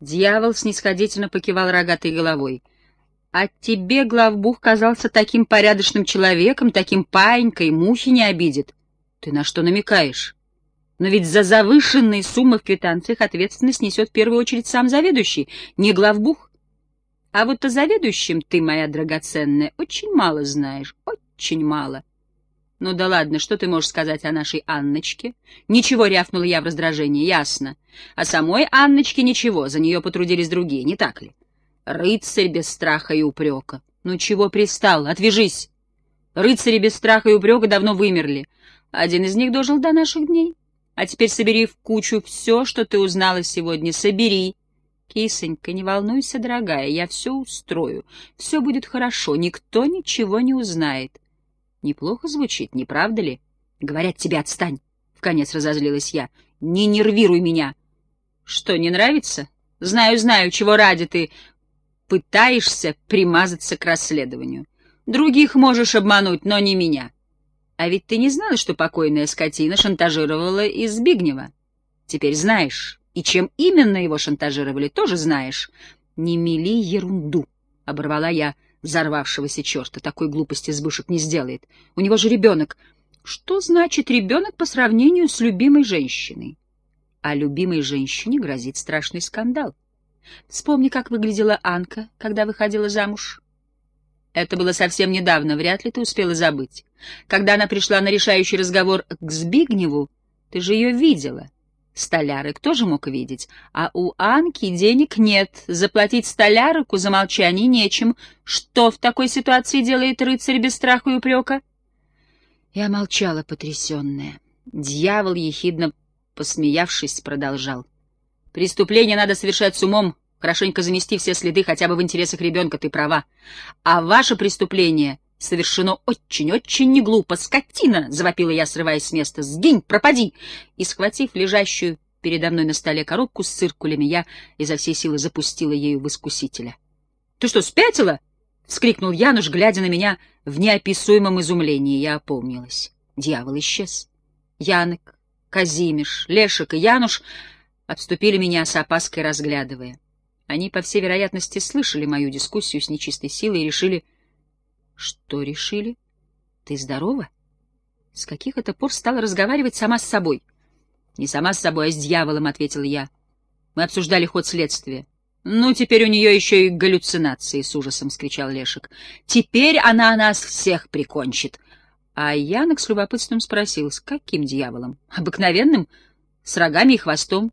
Дьявол снисходительно покивал рогатой головой. А тебе, главбух, казался таким порядочным человеком, таким паинькой, мухи не обидит. Ты на что намекаешь? Но ведь за завышенные суммы в квитанциях ответственность несет в первую очередь сам заведующий, не главбух. А вот о заведующем ты, моя драгоценная, очень мало знаешь, очень мало. Ну да ладно, что ты можешь сказать о нашей Анночке? Ничего, рявкнула я в раздражении, ясно. О самой Анночке ничего, за нее потрудились другие, не так ли? Рыцарь без страха и упрека. Ну чего пристал? Отвяжись! Рыцари без страха и упрека давно вымерли. Один из них дожил до наших дней. А теперь собери в кучу все, что ты узнала сегодня. Собери. Кисонька, не волнуйся, дорогая, я все устрою. Все будет хорошо, никто ничего не узнает. Неплохо звучит, не правда ли? Говорят тебе, отстань. Вконец разозлилась я. Не нервируй меня. Что, не нравится? Знаю, знаю, чего ради ты пытаешься примазаться к расследованию. Других можешь обмануть, но не меня. А ведь ты не знала, что покойная скотина шантажировала из Збигнева? Теперь знаешь. И чем именно его шантажировали, тоже знаешь. Не мели ерунду, — оборвала я взорвавшегося черта. Такой глупости Збышек не сделает. У него же ребенок. Что значит ребенок по сравнению с любимой женщиной? А любимой женщине грозит страшный скандал. Вспомни, как выглядела Анка, когда выходила замуж. Это было совсем недавно, вряд ли ты успела забыть. Когда она пришла на решающий разговор к Збигневу, ты же ее видела. Столяры кто же мог видеть? А у Анки денег нет, заплатить столярыку за молчание нечем. Что в такой ситуации делает рыцарь без страха и упрека? Я молчала, потрясенная. Дьявол, ехидно посмеявшись, продолжал. Преступление надо совершать с умом, хорошенько замести все следы хотя бы в интересах ребенка, ты права. А ваше преступление совершено очень-очень неглупо. Скотина! — завопила я, срываясь с места. Сгинь, пропади! И, схватив лежащую передо мной на столе коробку с циркулями, я изо всей силы запустила ею в искусителя. — Ты что, спятила? — вскрикнул Януш, глядя на меня в неописуемом изумлении. Я опомнилась. Дьявол исчез. Янок, Казимиш, Лешек и Януш обступили меня с опаской, разглядывая. Они, по всей вероятности, слышали мою дискуссию с нечистой силой и решили... Что решили? Ты здорова? С каких это пор стала разговаривать сама с собой? Не сама с собой, а с дьяволом, — ответил я. Мы обсуждали ход следствия. «Ну, теперь у нее еще и галлюцинации!» — с ужасом скричал Лешек. «Теперь она нас всех прикончит!» А Янок с любопытством спросил, с каким дьяволом? «Обыкновенным? С рогами и хвостом?»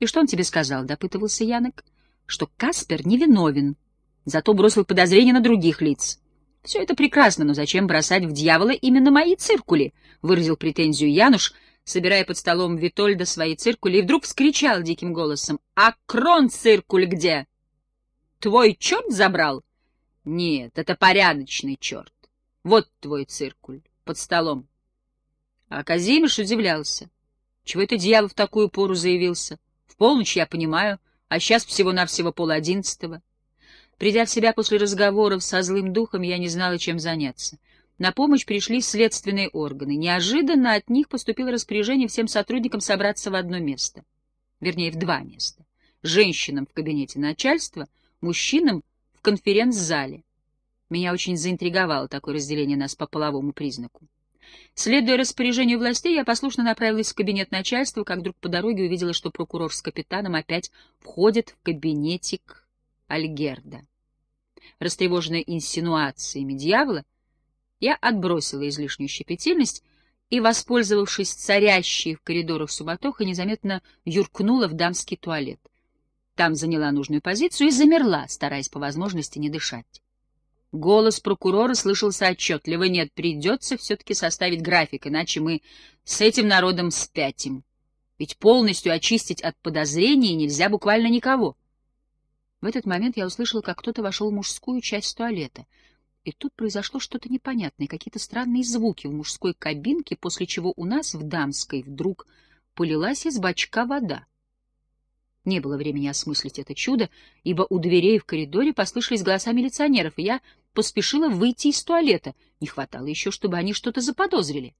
«И что он тебе сказал?» — допытывался Янок. «Что Каспер невиновен, зато бросил подозрение на других лиц». «Все это прекрасно, но зачем бросать в дьявола именно мои циркули?» — выразил претензию Януш, собирая под столом Витольда свои циркули, и вдруг вскричал диким голосом. «А крон-циркуль где? Твой черт забрал?» «Нет, это порядочный черт. Вот твой циркуль, под столом». А Казимиш удивлялся. Чего это дьявол в такую пору заявился? В полночь я понимаю, а сейчас всего-навсего пол одиннадцатого. Придя в себя после разговоров со злым духом, я не знала, чем заняться. На помощь пришли следственные органы. Неожиданно от них поступило распоряжение всем сотрудникам собраться в одно место. Вернее, в два места. Женщинам в кабинете начальства, мужчинам в конференц-зале. Меня очень заинтриговало такое разделение нас по половому признаку. Следуя распоряжению властей, я послушно направилась в кабинет начальства, как вдруг по дороге увидела, что прокурор с капитаном опять входят в кабинетик Альгерда. Растревоженная инсинуациями дьявола, я отбросила излишнюю щепетильность и, воспользовавшись царящей в коридорах суматохой, незаметно юркнула в дамский туалет. Там заняла нужную позицию и замерла, стараясь по возможности не дышать. Голос прокурора слышался отчетливо. Нет, придется все-таки составить график, иначе мы с этим народом спятим. Ведь полностью очистить от подозрений нельзя буквально никого. В этот момент я услышала, как кто-то вошел в мужскую часть туалета. И тут произошло что-то непонятное, какие-то странные звуки в мужской кабинке, после чего у нас в дамской вдруг полилась из бачка вода. Не было времени осмыслить это чудо, ибо у дверей в коридоре послышались голоса милиционеров, и я поспешила выйти из туалета. Не хватало еще, чтобы они что-то заподозрили.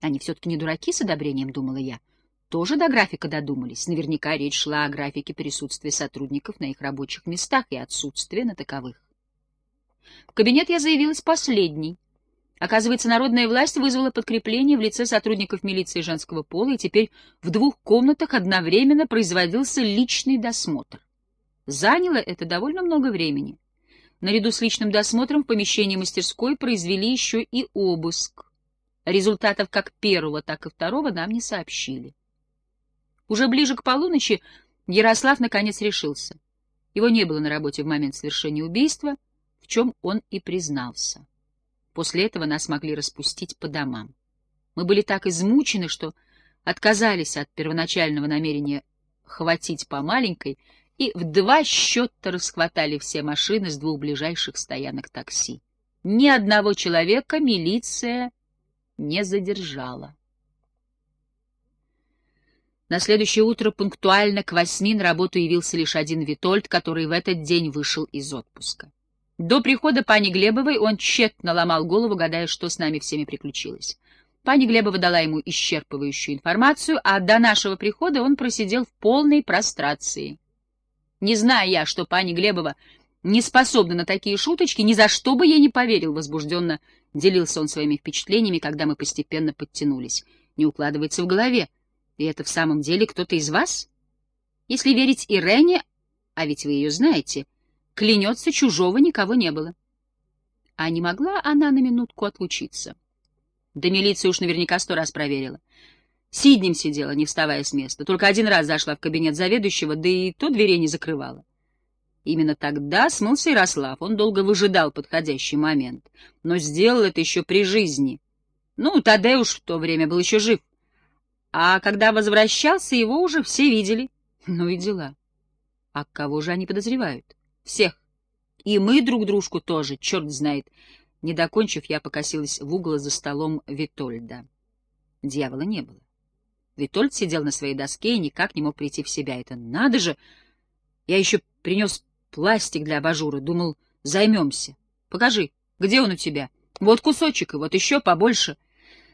Они все-таки не дураки, с одобрением думала я. Тоже до графика додумались. Наверняка речь шла о графике присутствия сотрудников на их рабочих местах и отсутствия на таковых. В кабинет я заявилась последней. Оказывается, народная власть вызвала подкрепление в лице сотрудников милиции женского пола, и теперь в двух комнатах одновременно производился личный досмотр. Заняло это довольно много времени. Наряду с личным досмотром в помещении мастерской произвели еще и обыск. Результатов как первого, так и второго нам не сообщили. Уже ближе к полуночи Ярослав наконец решился. Его не было на работе в момент совершения убийства, в чем он и признался. После этого нас могли распустить по домам. Мы были так измучены, что отказались от первоначального намерения хватить по маленькой и в два счета расхватали все машины с двух ближайших стоянок такси. Ни одного человека милиция не задержала. На следующее утро пунктуально к восьми на работу явился лишь один Витольд, который в этот день вышел из отпуска. До прихода пани Глебовой он тщетно ломал голову, гадая, что с нами всеми приключилось. Пани Глебова дала ему исчерпывающую информацию, а до нашего прихода он просидел в полной прострации. Не зная я, что пани Глебова не способна на такие шуточки, ни за что бы ей не поверил, возбужденно делился он своими впечатлениями, когда мы постепенно подтянулись. Не укладывается в голове. И это в самом деле кто-то из вас? Если верить Ирене, а ведь вы ее знаете, клянется, чужого никого не было. А не могла она на минутку отлучиться? Да милиция уж наверняка сто раз проверила. Сиднем сидела, не вставая с места. Только один раз зашла в кабинет заведующего, да и то дверей не закрывала. Именно тогда смылся Ярослав. Он долго выжидал подходящий момент, но сделал это еще при жизни. Ну, Тадеуш в то время был еще жив. А когда возвращался, его уже все видели. Ну и дела. А кого же они подозревают? Всех. И мы друг дружку тоже, черт знает. Не докончив, я покосилась в угол за столом Витольда. Дьявола не было. Витольд сидел на своей доске и никак не мог прийти в себя. Это надо же! Я еще принес пластик для абажура, думал, займемся. Покажи, где он у тебя? Вот кусочек, и вот еще побольше —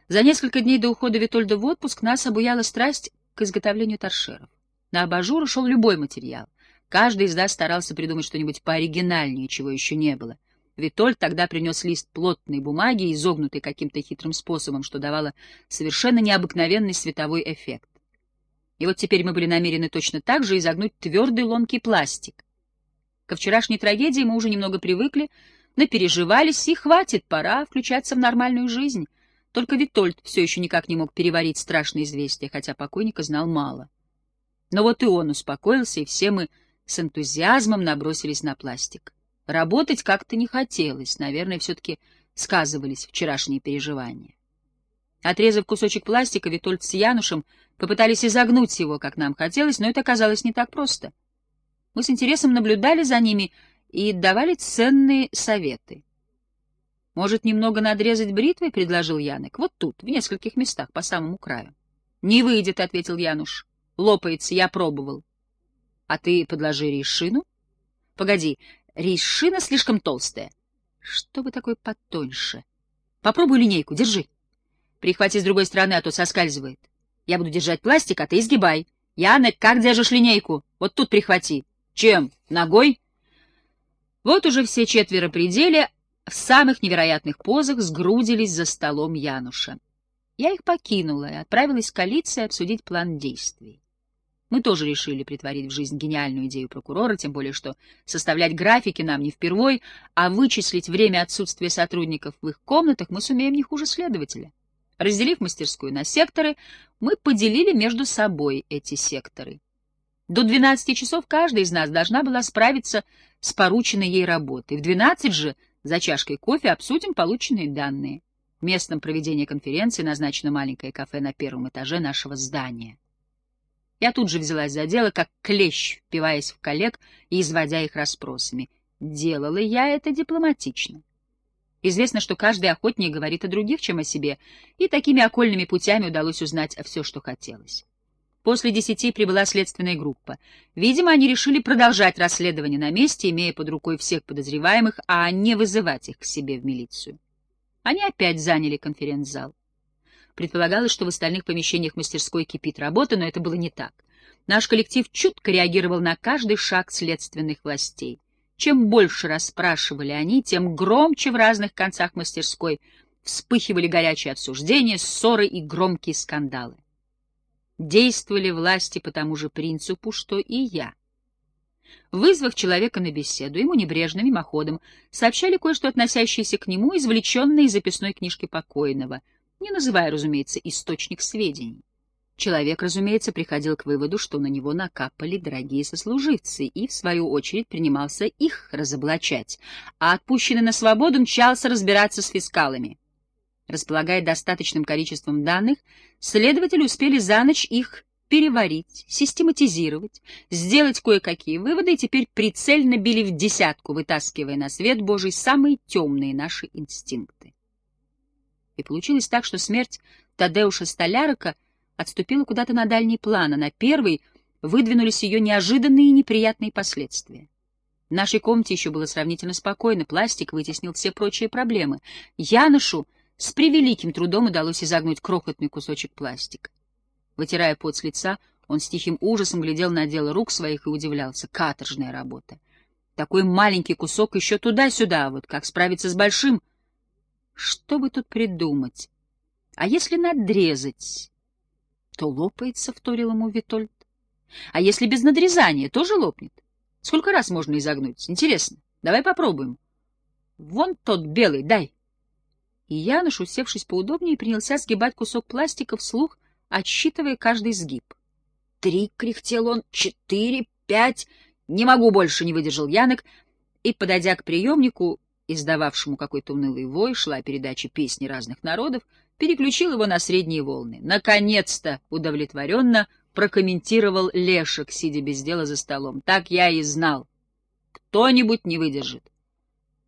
за несколько дней до ухода Витольда в отпуск нас обуяла страсть к изготовлению торшеров. На абажур шел любой материал. Каждый из нас старался придумать что-нибудь пооригинальнее, чего еще не было. Витольд тогда принес лист плотной бумаги, изогнутый каким-то хитрым способом, что давало совершенно необыкновенный световой эффект. И вот теперь мы были намерены точно так же изогнуть твердый ломкий пластик. Ко вчерашней трагедии мы уже немного привыкли, напереживались, и хватит, пора включаться в нормальную жизнь — только Витольд все еще никак не мог переварить страшное известие, хотя покойника знал мало. Но вот и он успокоился, и все мы с энтузиазмом набросились на пластик. Работать как-то не хотелось, наверное, все-таки сказывались вчерашние переживания. Отрезав кусочек пластика, Витольд с Янушем попытались изогнуть его, как нам хотелось, но это оказалось не так просто. Мы с интересом наблюдали за ними и давали ценные советы. — Может, немного надрезать бритвой? — предложил Янек. — Вот тут, в нескольких местах, по самому краю. — Не выйдет, — ответил Януш. — Лопается, я пробовал. — А ты подложи рейшину? — Погоди, рейшина слишком толстая. — Что бы такое потоньше? — Попробуй линейку, держи. Прихвати с другой стороны, а то соскальзывает. Я буду держать пластик, а ты изгибай. Янек, как держишь линейку? Вот тут прихвати. Чем? Ногой? Вот уже все четверо пределе, в самых невероятных позах сгрудились за столом Януша. Я их покинула и отправилась к коалиции обсудить план действий. Мы тоже решили притворить в жизнь гениальную идею прокурора, тем более что составлять графики нам не впервой, а вычислить время отсутствия сотрудников в их комнатах мы сумеем не хуже следователя. Разделив мастерскую на секторы, мы поделили между собой эти секторы. До 12 часов каждая из нас должна была справиться с порученной ей работой. В 12 же за чашкой кофе обсудим полученные данные. Местом проведения конференции назначено маленькое кафе на первом этаже нашего здания. Я тут же взялась за дело, как клещ, впиваясь в коллег и изводя их расспросами. Делала я это дипломатично. Известно, что каждый охотнее говорит о других, чем о себе, и такими окольными путями удалось узнать все, что хотелось. После десяти прибыла следственная группа. Видимо, они решили продолжать расследование на месте, имея под рукой всех подозреваемых, а не вызывать их к себе в милицию. Они опять заняли конференц-зал. Предполагалось, что в остальных помещениях мастерской кипит работа, но это было не так. Наш коллектив чутко реагировал на каждый шаг следственных властей. Чем больше расспрашивали они, тем громче в разных концах мастерской вспыхивали горячие обсуждения, ссоры и громкие скандалы. Действовали власти по тому же принципу, что и я. Вызвав человека на беседу, ему небрежным мимоходом сообщали кое-что относящееся к нему, извлеченное из записной книжки покойного, не называя, разумеется, источник сведений. Человек, разумеется, приходил к выводу, что на него накапали дорогие сослуживцы, и, в свою очередь, принимался их разоблачать, а отпущенный на свободу мчался разбираться с фискалами. Располагая достаточным количеством данных, следователи успели за ночь их переварить, систематизировать, сделать кое-какие выводы и теперь прицельно били в десятку, вытаскивая на свет Божий самые темные наши инстинкты. И получилось так, что смерть Тадеуша Столярока отступила куда-то на дальний план, а на первый выдвинулись ее неожиданные и неприятные последствия. В нашей комнате еще было сравнительно спокойно, пластик вытеснил все прочие проблемы. Яношу с превеликим трудом удалось изогнуть крохотный кусочек пластика. Вытирая пот с лица, он с тихим ужасом глядел на дело рук своих и удивлялся. Каторжная работа. Такой маленький кусок еще туда-сюда, вот как справиться с большим. Что бы тут придумать? А если надрезать, то лопается, — вторил ему Витольд. А если без надрезания, тоже лопнет? Сколько раз можно изогнуть? Интересно. Давай попробуем. Вон тот белый, дай. И Януш, усевшись поудобнее, принялся сгибать кусок пластика вслух, отсчитывая каждый сгиб. «Три!» — кряхтел он. «Четыре! Пять!» «Не могу больше!» — не выдержал Янок, и, подойдя к приемнику, издававшему какой-то унылый вой, шла передача песни разных народов, переключил его на средние волны. «Наконец-то!» — удовлетворенно прокомментировал Лешек, сидя без дела за столом. «Так я и знал. Кто-нибудь не выдержит.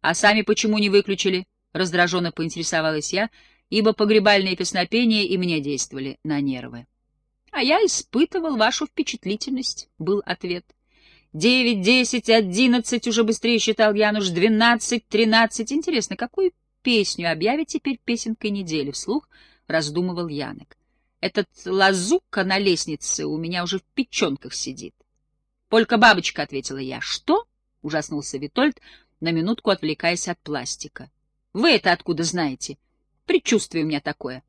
А сами почему не выключили?» Раздраженно поинтересовалась я, ибо погребальные песнопения и мне действовали на нервы. — А я испытывал вашу впечатлительность, — был ответ. — Девять, десять, одиннадцать, уже быстрее считал Януш, двенадцать, тринадцать. Интересно, какую песню объявить теперь песенкой недели? Вслух раздумывал Янок. Этот лазука на лестнице у меня уже в печенках сидит. — Полька-бабочка, — ответила я. — Что? — ужаснулся Витольд, на минутку отвлекаясь от пластика. Вы это откуда знаете? Предчувствие у меня такое.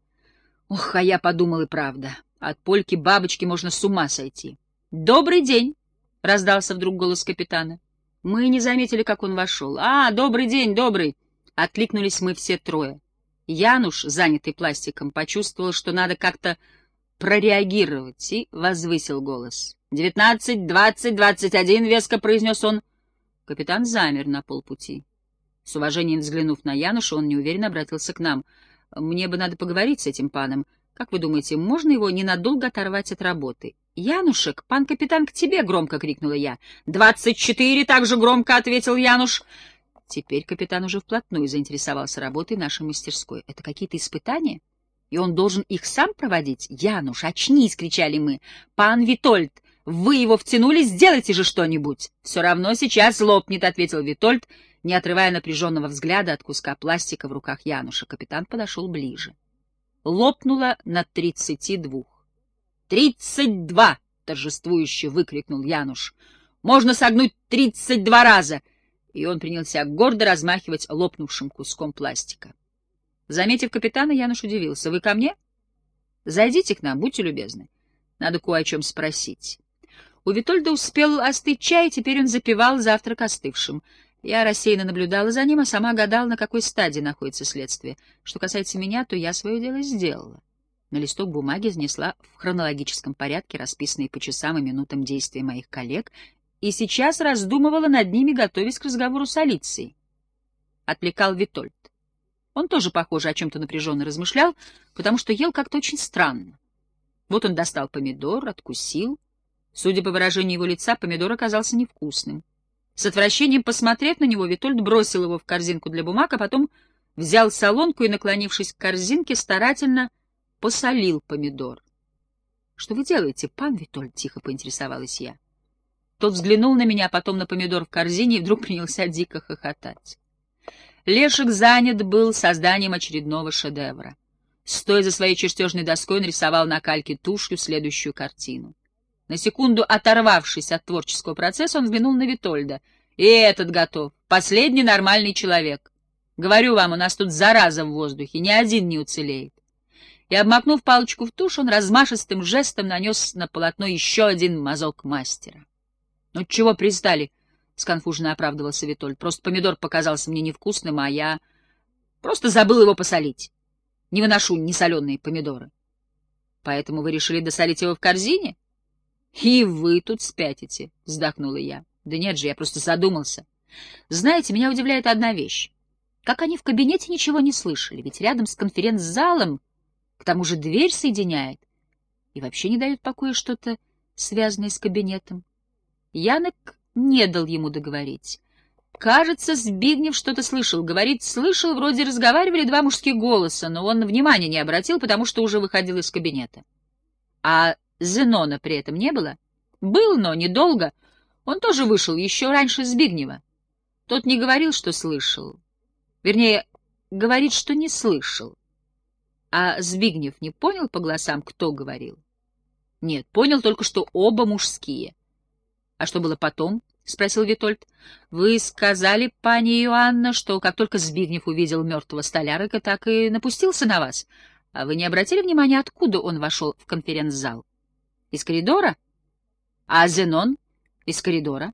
Ох, а я подумал и правда. От польки бабочки можно с ума сойти. «Добрый день!» — раздался вдруг голос капитана. Мы не заметили, как он вошел. «А, добрый день, добрый!» — откликнулись мы все трое. Януш, занятый пластиком, почувствовал, что надо как-то прореагировать, и возвысил голос. «Девятнадцать, двадцать, двадцать один!» — веско произнес он. Капитан замер на полпути. С уважением взглянув на Януша, он неуверенно обратился к нам. «Мне бы надо поговорить с этим паном. Как вы думаете, можно его ненадолго оторвать от работы?» «Янушек, пан капитан к тебе!» — громко крикнула я. «Двадцать четыре!» — также громко ответил Януш. Теперь капитан уже вплотную заинтересовался работой нашей мастерской. «Это какие-то испытания?» «И он должен их сам проводить?» «Януш, очнись!» — кричали мы. «Пан Витольд, вы его втянули, сделайте же что-нибудь!» «Все равно сейчас лопнет», — ответил Витольд, — не отрывая напряженного взгляда от куска пластика в руках Януша, капитан подошел ближе. Лопнуло на тридцати двух. «Тридцать два!» — торжествующе выкрикнул Януш. «Можно согнуть тридцать два раза!» И он принялся гордо размахивать лопнувшим куском пластика. Заметив капитана, Януш удивился. «Вы ко мне?» «Зайдите к нам, будьте любезны. Надо кое о чем спросить». У Витольда успел остыть чай, и теперь он запивал завтрак остывшим. Я рассеянно наблюдала за ним, а сама гадала, на какой стадии находится следствие. Что касается меня, то я свое дело сделала. На листок бумаги внесла в хронологическом порядке расписанные по часам и минутам действия моих коллег и сейчас раздумывала над ними, готовясь к разговору с Алицией. Отвлекал Витольд. Он тоже, похоже, о чем-то напряженно размышлял, потому что ел как-то очень странно. Вот он достал помидор, откусил. Судя по выражению его лица, помидор оказался невкусным. С отвращением посмотрев на него, Витольд бросил его в корзинку для бумаг, а потом взял солонку и, наклонившись к корзинке, старательно посолил помидор. — Что вы делаете, пан Витольд? — тихо поинтересовалась я. Тот взглянул на меня, потом на помидор в корзине и вдруг принялся дико хохотать. Лешек занят был созданием очередного шедевра. стоя за своей чертежной доской, нарисовал на кальке тушью следующую картину. На секунду оторвавшись от творческого процесса, он взглянул на Витольда. «И этот готов. Последний нормальный человек. Говорю вам, у нас тут зараза в воздухе, ни один не уцелеет». И, обмакнув палочку в тушь, он размашистым жестом нанес на полотно еще один мазок мастера. «Ну чего пристали?» — сконфуженно оправдывался Витольд. «Просто помидор показался мне невкусным, а я просто забыл его посолить. Не выношу несоленые помидоры». «Поэтому вы решили досолить его в корзине?» «И вы тут спятите», — вздохнула я. «Да нет же, я просто задумался. Знаете, меня удивляет одна вещь. Как они в кабинете ничего не слышали, ведь рядом с конференц-залом к тому же дверь соединяет. И вообще не дает покоя что-то, связанное с кабинетом. Янок не дал ему договорить. Кажется, Збигнев что-то слышал. Говорит, слышал, вроде разговаривали два мужских голоса, но он внимания не обратил, потому что уже выходил из кабинета. А Зенона при этом не было? Был, но недолго. Он тоже вышел еще раньше Збигнева. Тот не говорил, что слышал. Вернее, говорит, что не слышал. А Збигнев не понял по голосам, кто говорил? Нет, понял только, что оба мужские. А что было потом? — спросил Витольд. — Вы сказали, пани Иоанна, что как только Збигнев увидел мертвого столярика, так и напустился на вас. А вы не обратили внимания, откуда он вошел в конференц-зал? Из коридора? А Зенон? Из коридора.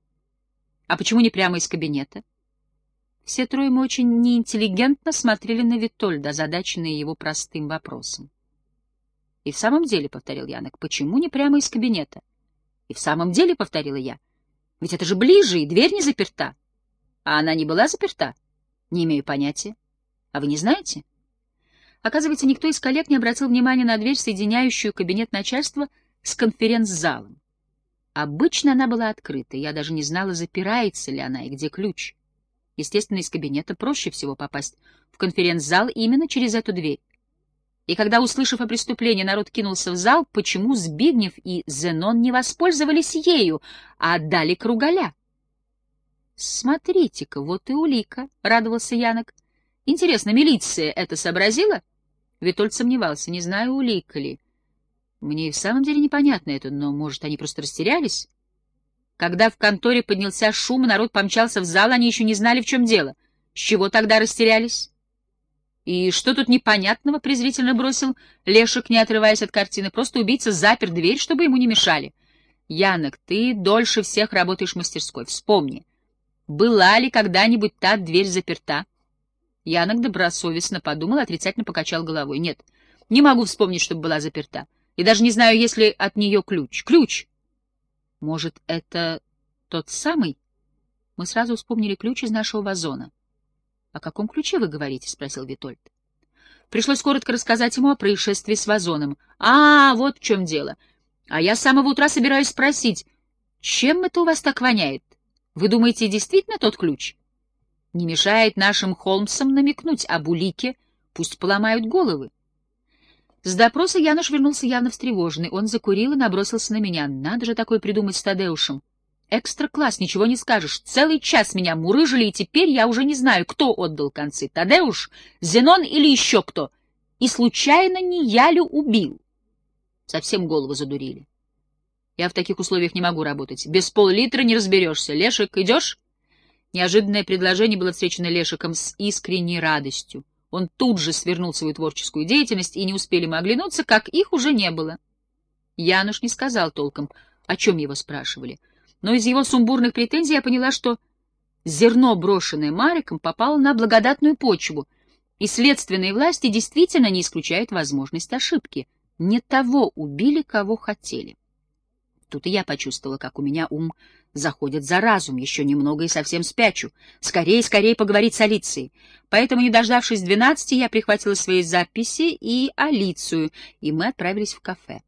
А почему не прямо из кабинета? Все трое мы очень неинтеллигентно смотрели на Витольда, озадаченные его простым вопросом. — И в самом деле, — повторил Янок, — почему не прямо из кабинета? — И в самом деле, — повторила я, — ведь это же ближе, и дверь не заперта. А она не была заперта? Не имею понятия. А вы не знаете? Оказывается, никто из коллег не обратил внимания на дверь, соединяющую кабинет начальства с конференц-залом. Обычно она была открыта, я даже не знала, запирается ли она и где ключ. Естественно, из кабинета проще всего попасть в конференц-зал именно через эту дверь. И когда, услышав о преступлении, народ кинулся в зал, почему Збигнев и Зенон не воспользовались ею, а отдали Кругаля? «Смотрите-ка, вот и улика», — радовался Янок. «Интересно, милиция это сообразила?» Витольд сомневался, не знаю, улика ли. Мне и в самом деле непонятно это, но, может, они просто растерялись? Когда в конторе поднялся шум, народ помчался в зал, они еще не знали, в чем дело. С чего тогда растерялись? И что тут непонятного, презрительно бросил Лешек, не отрываясь от картины. Просто убийца запер дверь, чтобы ему не мешали. Янок, ты дольше всех работаешь в мастерской. Вспомни, была ли когда-нибудь та дверь заперта? Янок добросовестно подумал, отрицательно покачал головой. Нет, не могу вспомнить, чтобы была заперта. И даже не знаю, есть ли от нее ключ. Ключ! Может, это тот самый? Мы сразу вспомнили ключ из нашего вазона. — О каком ключе вы говорите? — спросил Витольд. Пришлось коротко рассказать ему о происшествии с вазоном. — А, вот в чем дело. А я с самого утра собираюсь спросить, чем это у вас так воняет? Вы думаете, действительно тот ключ? Не мешает нашим Холмсам намекнуть об улике, пусть поломают головы. С допроса Януш вернулся явно встревоженный. Он закурил и набросился на меня. Надо же такое придумать с Тадеушем. Экстра-класс, ничего не скажешь. Целый час меня мурыжили, и теперь я уже не знаю, кто отдал концы. Тадеуш, Зенон или еще кто. И случайно не я ли убил? Совсем голову задурили. Я в таких условиях не могу работать. Без пол-литра не разберешься. Лешек, идешь? Неожиданное предложение было встречено Лешиком с искренней радостью. Он тут же свернул свою творческую деятельность, и не успели мы оглянуться, как их уже не было. Януш не сказал толком, о чем его спрашивали, но из его сумбурных претензий я поняла, что зерно, брошенное Мариком, попало на благодатную почву, и следственные власти действительно не исключают возможность ошибки. Не того убили, кого хотели. Тут и я почувствовала, как у меня ум заходит за разум, еще немного и совсем спячу. Скорее, скорее поговорить с Алицией. Поэтому, не дождавшись двенадцати, я прихватила свои записи и Алицию, и мы отправились в кафе.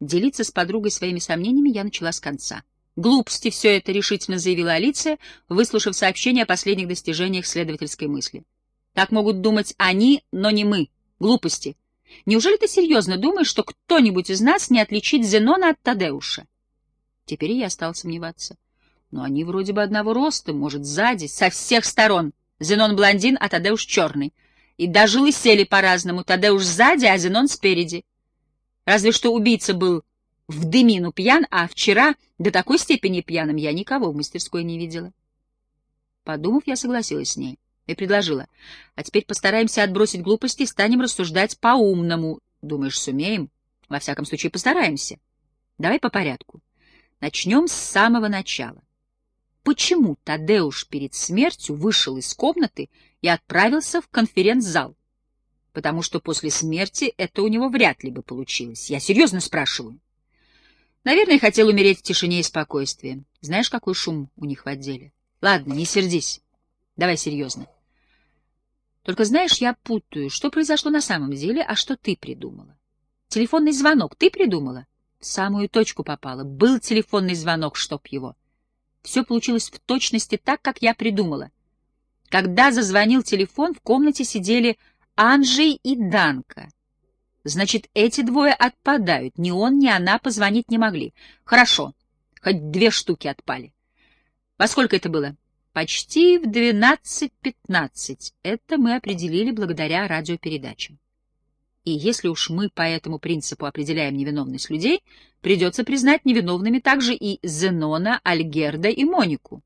Делиться с подругой своими сомнениями я начала с конца. «Глупости все это», — решительно заявила Алиция, выслушав сообщение о последних достижениях следовательской мысли. «Так могут думать они, но не мы. Глупости. Неужели ты серьезно думаешь, что кто-нибудь из нас не отличит Зенона от Тадеуша? Теперь я стал сомневаться. Но они вроде бы одного роста, может, сзади, со всех сторон. Зенон блондин, а Тадеуш черный. И даже лысели по-разному, Тадеуш сзади, а Зенон спереди. Разве что убийца был в дымину пьян, а вчера до такой степени пьяным я никого в мастерской не видела. Подумав, я согласилась с ней и предложила. А теперь постараемся отбросить глупости и станем рассуждать по-умному. Думаешь, сумеем? Во всяком случае, постараемся. Давай по порядку. Начнем с самого начала. Почему Тадеуш перед смертью вышел из комнаты и отправился в конференц-зал? Потому что после смерти это у него вряд ли бы получилось. Я серьезно спрашиваю. Наверное, хотел умереть в тишине и спокойствии. Знаешь, какой шум у них в отделе? Ладно, не сердись. Давай серьезно. Только знаешь, я путаю, что произошло на самом деле, а что ты придумала. Телефонный звонок ты придумала? В самую точку попала. Был телефонный звонок, чтоб его. Все получилось в точности так, как я придумала. Когда зазвонил телефон, в комнате сидели Анжей и Данка. Значит, эти двое отпадают. Ни он, ни она позвонить не могли. Хорошо, хоть две штуки отпали. Во сколько это было? Почти в 12-15. Это мы определили благодаря радиопередачам. И если уж мы по этому принципу определяем невиновность людей, придется признать невиновными также и Зенона, Альгерда и Монику.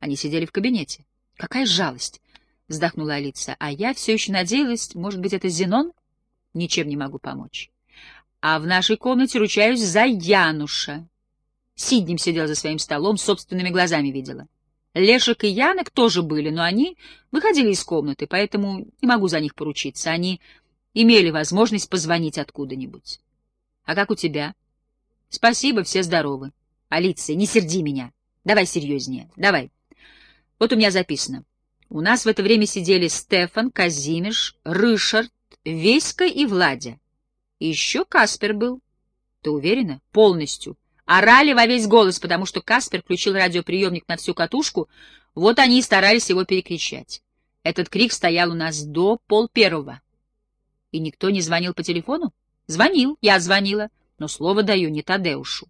Они сидели в кабинете. Какая жалость! — вздохнула Алиса. А я все еще надеялась, может быть, это Зенон? Ничем не могу помочь. А в нашей комнате ручаюсь за Януша. Сиднем сидел за своим столом, собственными глазами видела. Лешек и Янок тоже были, но они выходили из комнаты, поэтому не могу за них поручиться. Они имели возможность позвонить откуда-нибудь. А как у тебя? Спасибо, все здоровы. Алиция, не серди меня. Давай серьезнее. Давай. Вот у меня записано. У нас в это время сидели Стефан, Казимиш, Рышард, Веська и Владя. И еще Каспер был. Ты уверена? Полностью. Орали во весь голос, потому что Каспер включил радиоприемник на всю катушку, вот они и старались его перекричать. Этот крик стоял у нас до пол первого. И никто не звонил по телефону? Звонил, я звонила, но слово даю не Тадеушу.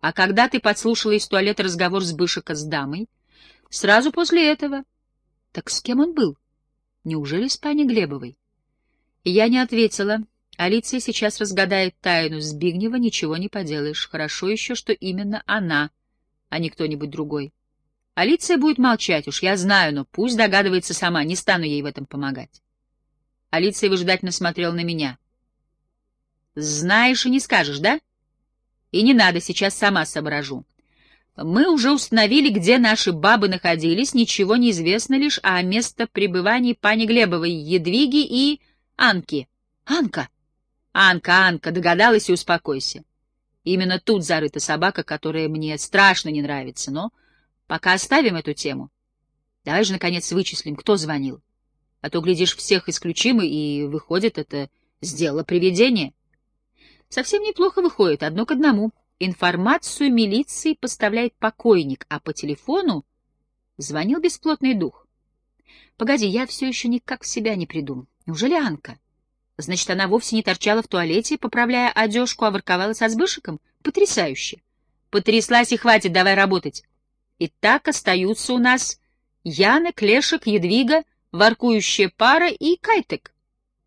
А когда ты подслушала из туалета разговор с Бышика с дамой? Сразу после этого. Так с кем он был? Неужели с пани Глебовой? Я не ответила. Алиция сейчас разгадает тайну Збигнева, ничего не поделаешь. Хорошо еще, что именно она, а не кто-нибудь другой. Алиция будет молчать уж, я знаю, но пусть догадывается сама, не стану ей в этом помогать. Алиция выжидательно смотрела на меня. «Знаешь и не скажешь, да? И не надо, сейчас сама соображу. Мы уже установили, где наши бабы находились, ничего не известно лишь о местопребывании пани Глебовой, Едвиги и Анки. Анка! Анка, Анка, догадалась и успокойся. Именно тут зарыта собака, которая мне страшно не нравится, но пока оставим эту тему. Давай же, наконец, вычислим, кто звонил. А то, глядишь, всех исключим, и выходит, это сделало привидение. Совсем неплохо выходит, одно к одному. Информацию милиции поставляет покойник, а по телефону звонил бесплотный дух. Погоди, я все еще никак в себя не приду. Неужели Анка? Значит, она вовсе не торчала в туалете, поправляя одежку, а ворковала со Збышиком? Потрясающе! Потряслась и хватит, давай работать. И так остаются у нас Яна, Клешек, Едвига, воркующая пара и Кайтек.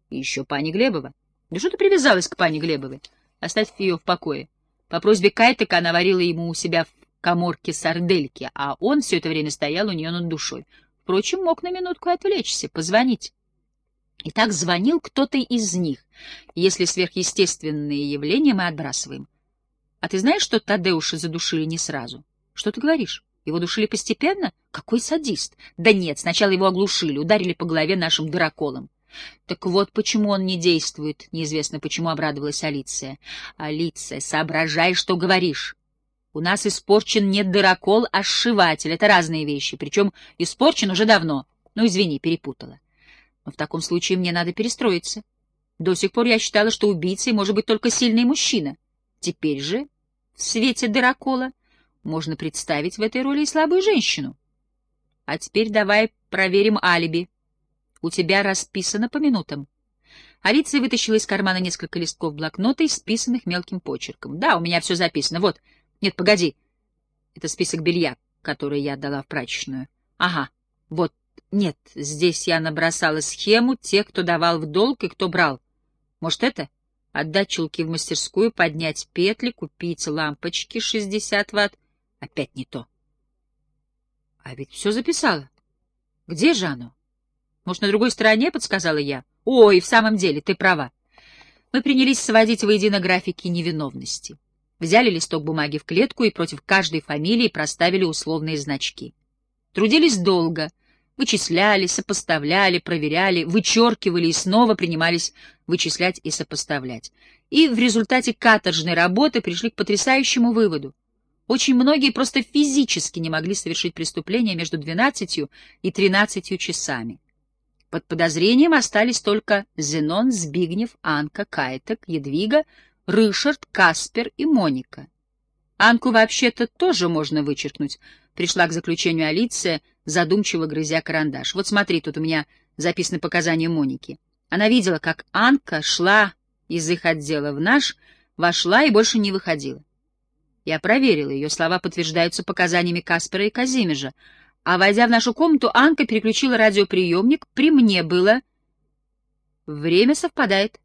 И еще пани Глебова. Да что ты привязалась к пане Глебовой? Оставь ее в покое. По просьбе Кайтека она варила ему у себя в коморке сардельки, а он все это время стоял у нее над душой. Впрочем, мог на минутку отвлечься, позвонить. И так звонил кто-то из них, если сверхъестественные явления мы отбрасываем. А ты знаешь, что Тадеуша задушили не сразу? Что ты говоришь? Его душили постепенно? Какой садист! Да нет, сначала его оглушили, ударили по голове нашим дыроколом. Так вот, почему он не действует, неизвестно почему обрадовалась Алиция. Алиция, соображай, что говоришь. У нас испорчен не дырокол, а сшиватель. Это разные вещи, причем испорчен уже давно. Ну, извини, перепутала. В таком случае мне надо перестроиться. До сих пор я считала, что убийцей может быть только сильный мужчина. Теперь же, в свете дырокола, можно представить в этой роли и слабую женщину. А теперь давай проверим алиби. У тебя расписано по минутам. Алиция вытащила из кармана несколько листков блокнота, исписанных мелким почерком. Да, у меня все записано. Вот. Нет, погоди. Это список белья, который я отдала в прачечную. Ага. Вот Нет, здесь я набросала схему тех, кто давал в долг и кто брал. Может, это? Отдать чулки в мастерскую, поднять петли, купить лампочки 60 ватт. Опять не то. А ведь все записала. Где же оно? Может, на другой стороне, подсказала я. Ой, в самом деле, ты права. Мы принялись сводить воедино графики невиновности. Взяли листок бумаги в клетку и против каждой фамилии проставили условные значки. Трудились долго, вычисляли, сопоставляли, проверяли, вычеркивали и снова принимались вычислять и сопоставлять. И в результате каторжной работы пришли к потрясающему выводу. Очень многие просто физически не могли совершить преступление между 12 и 13 часами. Под подозрением остались только Зенон, Збигнев, Анка, Кайтек, Едвига, Рышард, Каспер и Моника. Анку вообще-то тоже можно вычеркнуть, пришла к заключению Алиция, задумчиво грызя карандаш. Вот смотри, тут у меня записаны показания Моники. Она видела, как Анка шла из их отдела в наш, вошла и больше не выходила. Я проверила, ее слова подтверждаются показаниями Каспера и Казимежа. А войдя в нашу комнату, Анка переключила радиоприемник. При мне было... Время совпадает.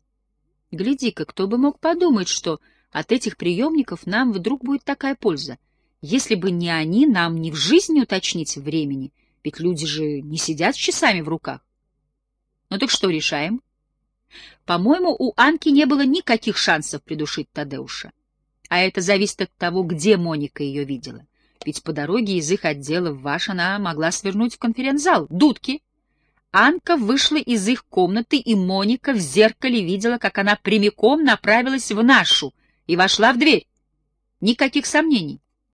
Гляди-ка, кто бы мог подумать, что от этих приемников нам вдруг будет такая польза. Если бы не они, нам ни в жизни уточнить времени, ведь люди же не сидят с часами в руках. Ну так что решаем? По-моему, у Анки не было никаких шансов придушить Тадеуша. А это зависит от того, где Моника ее видела. Ведь по дороге из их отдела в ваш она могла свернуть в конференц-зал. Дудки! Анка вышла из их комнаты, и Моника в зеркале видела, как она прямиком направилась в нашу и вошла в дверь. Никаких сомнений.